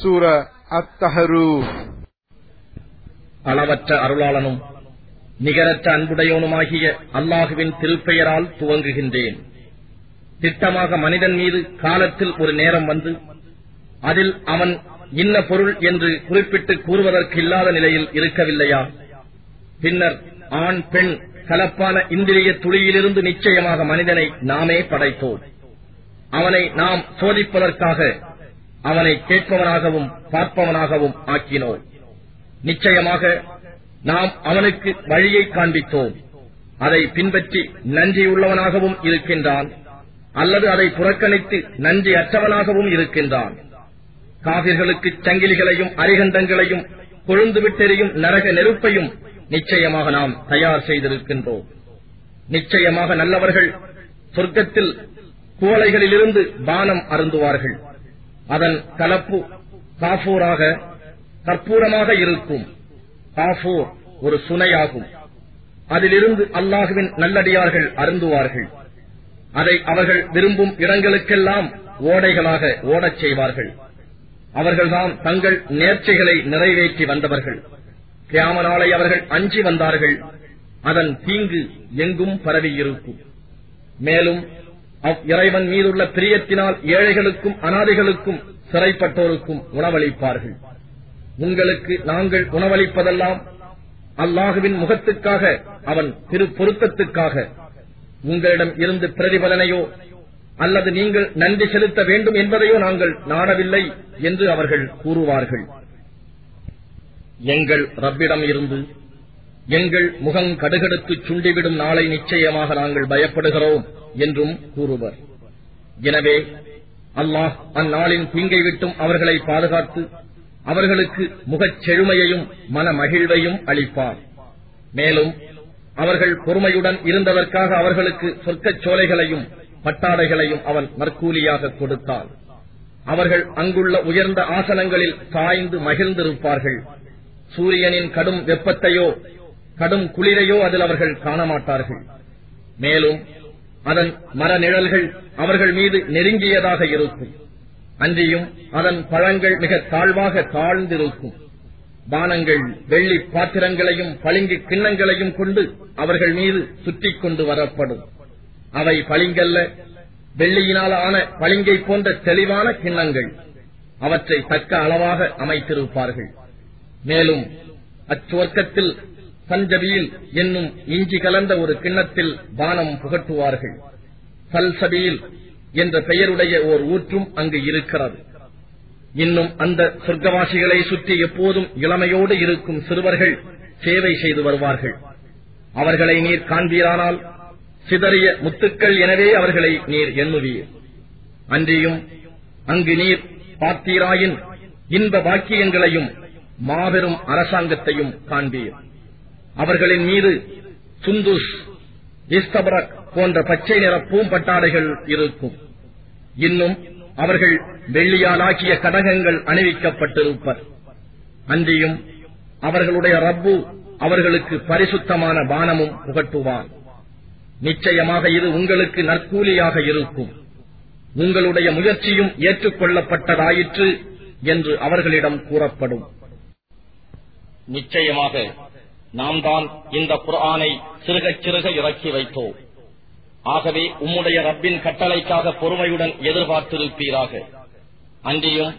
சூர அத்தஹரூஃப் அளவற்ற அருளாளனும் நிகரற்ற அன்புடையவனுமாகிய அல்லாஹுவின் திருப்பெயரால் துவங்குகின்றேன். திட்டமாக மனிதன் மீது காலத்தில் ஒரு நேரம் வந்து அதில் அவன் இன்ன பொருள் என்று குறிப்பிட்டு கூறுவதற்கு இல்லாத நிலையில் இருக்கவில்லையா? பின்னர் ஆண் பெண் கலப்பான இந்திரிய துளியிலிருந்து நிச்சயமாக மனிதனை நாமே படைத்தோம். அவனை நாம் சோதிப்பதற்காக அவனை கேட்பவனாகவும் பார்ப்பவனாகவும் ஆக்கினோம். நிச்சயமாக நாம் அவனுக்கு வழியை காண்பித்தோம். அதை பின்பற்றி நன்றியுள்ளவனாகவும் இருக்கின்றான் அல்லது அதை புறக்கணித்து நன்றி அற்றவனாகவும் இருக்கின்றான். காவிர்களுக்கு சங்கிலிகளையும் அரிகண்டங்களையும் கொழுந்து விட்டெறியும் நரக நெருப்பையும் நிச்சயமாக நாம் தயார் செய்திருக்கின்றோம். நிச்சயமாக நல்லவர்கள் சொர்க்கத்தில் குவளைகளிலிருந்து பானம் அருந்துவார்கள். அதன் கலப்பு காஃபூராக கற்பூரமாக இருக்கும். காஃபூர் ஒரு சுனையாகும். அதிலிருந்து அல்லாஹுவின் நல்லடியார்கள் அருந்துவார்கள். அதை அவர்கள் விரும்பும் இடங்களுக்கெல்லாம் ஓடைகளாக ஓடச் செய்வார்கள். அவர்கள்தான் தங்கள் நேர்ச்சைகளை நிறைவேற்றி வந்தவர்கள். கியாம நாளை அவர்கள் அஞ்சி வந்தார்கள். அதன் தீங்கு எங்கும் பரவியிருக்கும். மேலும் இறைவன் மீதுள்ள பிரியத்தினால் ஏழைகளுக்கும் அனாதைகளுக்கும் சிறைப்பட்டோருக்கும் உணவளிப்பார்கள். உங்களுக்கு நாங்கள் உணவளிப்பதெல்லாம் அல்லாஹுவின் முகத்துக்காக அவன் திரு பொருத்தத்துக்காக. உங்களிடம் இருந்து பிரதிபலனையோ அல்லது நீங்கள் நன்றி செலுத்த வேண்டும் என்பதையோ நாங்கள் நாடவில்லை என்று அவர்கள் கூறுவார்கள். எங்கள் ரப்பிடம் இருந்து எங்கள் முகம் கடுகடுத்து சுண்டிவிடும் நாளை நிச்சயமாக நாங்கள் பயப்படுகிறோம் என்றும் கூறுவர். எனவே அல்லாஹ் அந்நாளின் தீங்கை விட்டும் அவர்களை பாதுகாத்து அவர்களுக்கு முகச் செழுமையையும் மன மகிழ்வையும் அளிப்பார். மேலும் அவர்கள் பொறுமையுடன் இருந்ததற்காக அவர்களுக்கு சொர்க்கச் சோலைகளையும் பட்டாடைகளையும் அவன் நற்கூலியாக கொடுத்தான் அவர்கள் அங்குள்ள உயர்ந்த ஆசனங்களில் சாய்ந்து மகிழ்ந்திருப்பார்கள். சூரியனின் கடும் வெப்பத்தையோ கடும் குளிரையோ அதில் அவர்கள் காணமாட்டார்கள். மேலும் அதன் மர நிழல்கள் அவர்கள் மீது நெருங்கியதாக இருக்கும். அன்றியும் அதன் பழங்கள் மிக தாழ்வாக தாழ்ந்திருக்கும். பானங்கள் வெள்ளி பாத்திரங்களையும் பளிங்கு கிண்ணங்களையும் கொண்டு அவர்கள் மீது சுற்றி கொண்டு வரப்படும். அவை பளிங்கல்ல வெள்ளியினால் ஆன பளிங்கை போன்ற தெளிவான கிண்ணங்கள். அவற்றை தக்க அளவாக அமைத்திருப்பார்கள். மேலும் அச்சுவர்க்கத்தில் சஞ்சபீல் என்னும் இஞ்சி கலந்த ஒரு கிண்ணத்தில் பானம் புகட்டுவார்கள். சல்சபீல் என்ற பெயருடைய ஓர் ஊற்றும் அங்கு இருக்கிறது. இன்னும் அந்த சொர்க்கவாசிகளை சுற்றி எப்போதும் இளமையோடு இருக்கும் சிறுவர்கள் சேவை செய்து வருவார்கள். அவர்களை நீர் காண்பீரானால் சிதறிய முத்துக்கள் எனவே அவர்களை நீர் எண்ணுவீர். அன்றியும் அங்கு நீர் பார்த்தீராயின் இன்ப பாக்கியங்களையும் மாபெரும் அரசாங்கத்தையும் காண்பீர். அவர்களின் மீது சுந்துஸ் இஸ்தபரக் போன்ற பச்சை நிற பூம்பட்டாடைகள் இருக்கும். இன்னும் அவர்கள் வெள்ளியாலாக்கிய கடகங்கள் அணிவிக்கப்பட்டிருப்பர். அன்றியும் அவர்களுடைய ரப்பு அவர்களுக்கு பரிசுத்தமான பானமும் புகட்டுவான். நிச்சயமாக இது உங்களுக்கு நற்கூலியாக இருக்கும். உங்களுடைய முயற்சியும் ஏற்றுக்கொள்ளப்பட்டதாயிற்று என்று அவர்களிடம் கூறப்படும். நிச்சயமாக நாம் தான் இந்த குர்ஆனை சிறுகச் சிறுக இறக்கி வைத்தோம் ஆகவே உம்முடைய ரப்பின் கட்டளைக்காக பொறுமையுடன் எதிர்பார்த்திருப்பீராக. அன்றியும்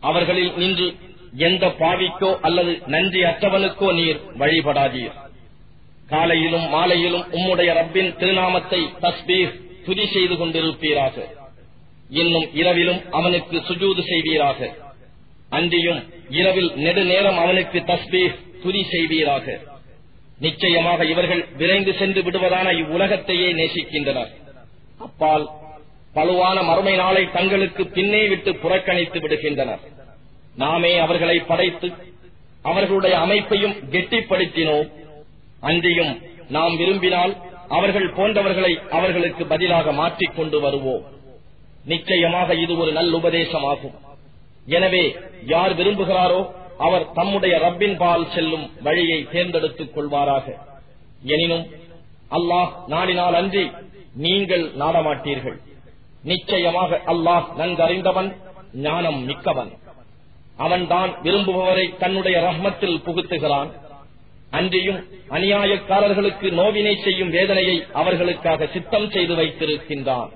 அவர்களில் நின்று எந்த பாவிக்கோ அல்லது நன்றி அற்றவனுக்கோ நீர் வழிபடாதீர். காலையிலும் மாலையிலும் உம்முடைய ரப்பின் திருநாமத்தை தஸ்பீர் துதி செய்து கொண்டிருப்பீராக. இன்னும் இரவிலும் அவனுக்கு சுஜூது செய்வீராக. அன்றியும் இரவில் நெடுநேரம் அவனுக்கு தஸ்பீர் துதி செய்வீராக. நிச்சயமாக இவர்கள் விரைந்து சென்று விடுவதான இவ்வுலகத்தையே நேசிக்கின்றனர். அப்பால் பழுவான மறுமை நாளை தங்களுக்கு பின்னே விட்டு புறக்கணித்து விடுகின்றனர். நாமே அவர்களை படைத்து அவர்களுடைய அமைப்பையும் கெட்டிப்படுத்தினோம். அன்றியும் நாம் விரும்பினால் அவர்கள் போன்றவர்களை அவர்களுக்கு பதிலாக மாற்றிக் கொண்டு வருவோம். நிச்சயமாக இது ஒரு நல்லுபதேசமாகும் எனவே யார் விரும்புகிறாரோ அவர் தம்முடைய ரப்பின் பால் செல்லும் வழியை தேர்ந்தெடுத்துக் கொள்வாராக. எனினும் அல்லாஹ் நாடினால் அன்றி நீங்கள் நாடமாட்டீர்கள். நிச்சயமாக அல்லாஹ் நன்கறிந்தவன் ஞானம் மிக்கவன். அவன்தான் விரும்புபவரை தன்னுடைய ரஹ்மத்தில் புகுத்துகிறான். அன்றியும் அநியாயக்காரர்களுக்கு நோவினை செய்யும் வேதனையை அவர்களுக்காக சித்தம் செய்து வைத்திருக்கின்றான்.